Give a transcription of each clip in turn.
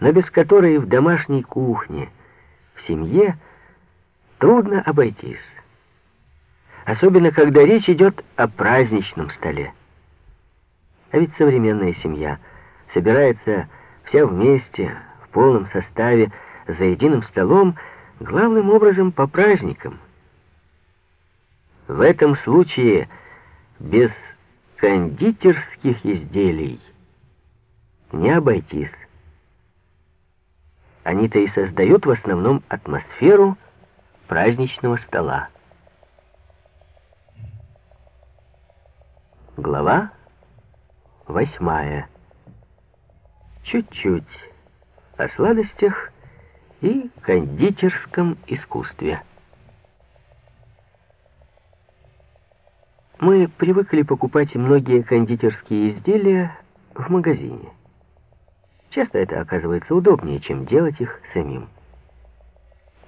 но без которой в домашней кухне, в семье трудно обойтись. Особенно, когда речь идет о праздничном столе. А ведь современная семья собирается вся вместе, в полном составе, за единым столом, главным образом по праздникам. В этом случае без кондитерских изделий не обойтись. Они-то и создают в основном атмосферу праздничного стола. Глава восьмая. Чуть-чуть о сладостях и кондитерском искусстве. Мы привыкли покупать многие кондитерские изделия в магазине. Часто это оказывается удобнее, чем делать их самим.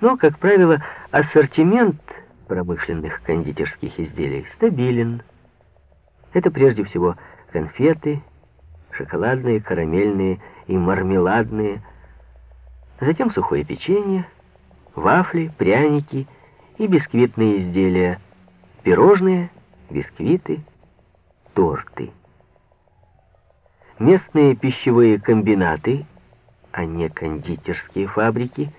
Но, как правило, ассортимент промышленных кондитерских изделий стабилен. Это прежде всего конфеты, шоколадные, карамельные и мармеладные, затем сухое печенье, вафли, пряники и бисквитные изделия, пирожные, бисквиты, торты. Местные пищевые комбинаты, а не кондитерские фабрики,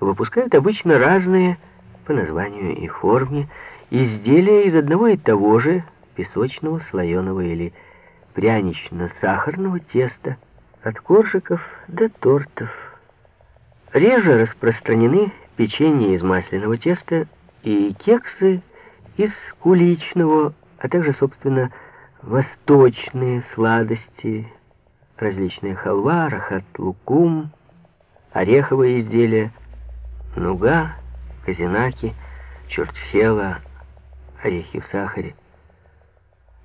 выпускают обычно разные, по названию и форме, изделия из одного и того же песочного, слоеного или прянично-сахарного теста, от коржиков до тортов. Реже распространены печенье из масляного теста и кексы из куличного, а также, собственно, восточные сладости, различные халва, рахат-лукум, ореховые изделия, нуга, казинаки, чертфела, орехи в сахаре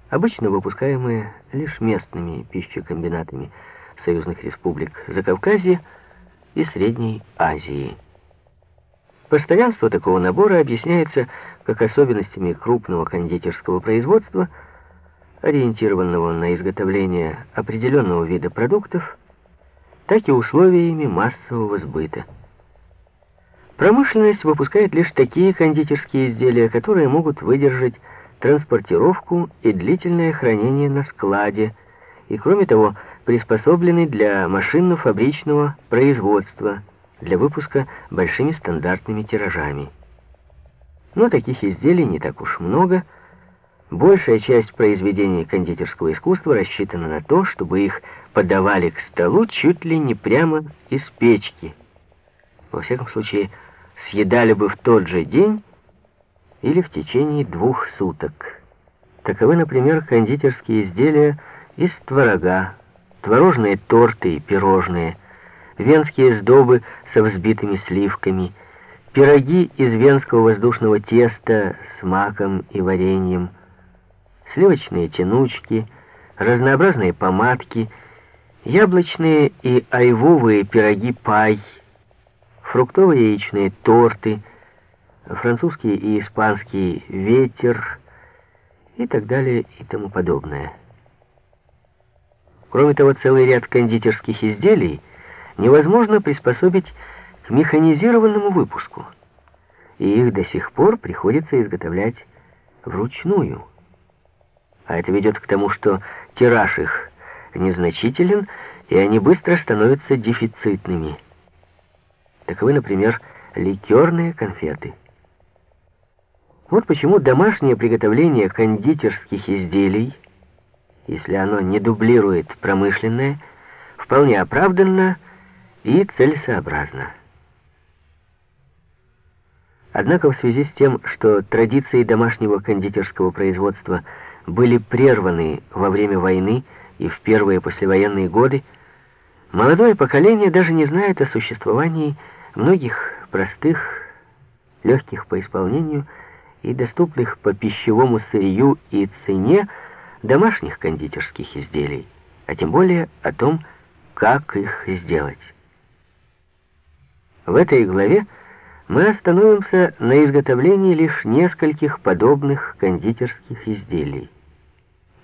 обычно выпускаемые лишь местными пищекомбинатами союзных республик Закавказья и Средней Азии. Постоянство такого набора объясняется как особенностями крупного кондитерского производства, ориентированного на изготовление определенного вида продуктов, так и условиями массового сбыта. Промышленность выпускает лишь такие кондитерские изделия, которые могут выдержать транспортировку и длительное хранение на складе, и, кроме того, приспособлены для машинно-фабричного производства, для выпуска большими стандартными тиражами. Но таких изделий не так уж много. Большая часть произведений кондитерского искусства рассчитана на то, чтобы их подавали к столу чуть ли не прямо из печки. Во всяком случае, съедали бы в тот же день или в течение двух суток. Таковы, например, кондитерские изделия из творога, творожные торты и пирожные, венские сдобы со взбитыми сливками, пироги из венского воздушного теста с маком и вареньем, сливочные тянучки, разнообразные помадки, яблочные и айвовые пироги пай, фруктовые яичные торты, французский и испанский ветер и так далее и тому подобное. Кроме того, целый ряд кондитерских изделий невозможно приспособить к механизированному выпуску, и их до сих пор приходится изготовлять вручную. А это ведет к тому, что тираж их незначителен, и они быстро становятся дефицитными. Таковы, например, ликерные конфеты – вот почему домашнее приготовление кондитерских изделий, если оно не дублирует промышленное, вполне оправданно и целесообразно. Однако в связи с тем, что традиции домашнего кондитерского производства были прерваны во время войны и в первые послевоенные годы, молодое поколение даже не знает о существовании многих простых, легких по исполнению, и доступных по пищевому сырью и цене домашних кондитерских изделий, а тем более о том, как их сделать. В этой главе мы остановимся на изготовлении лишь нескольких подобных кондитерских изделий,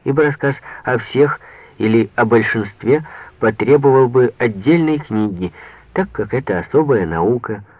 ибо рассказ о всех или о большинстве потребовал бы отдельной книги, так как это особая наука –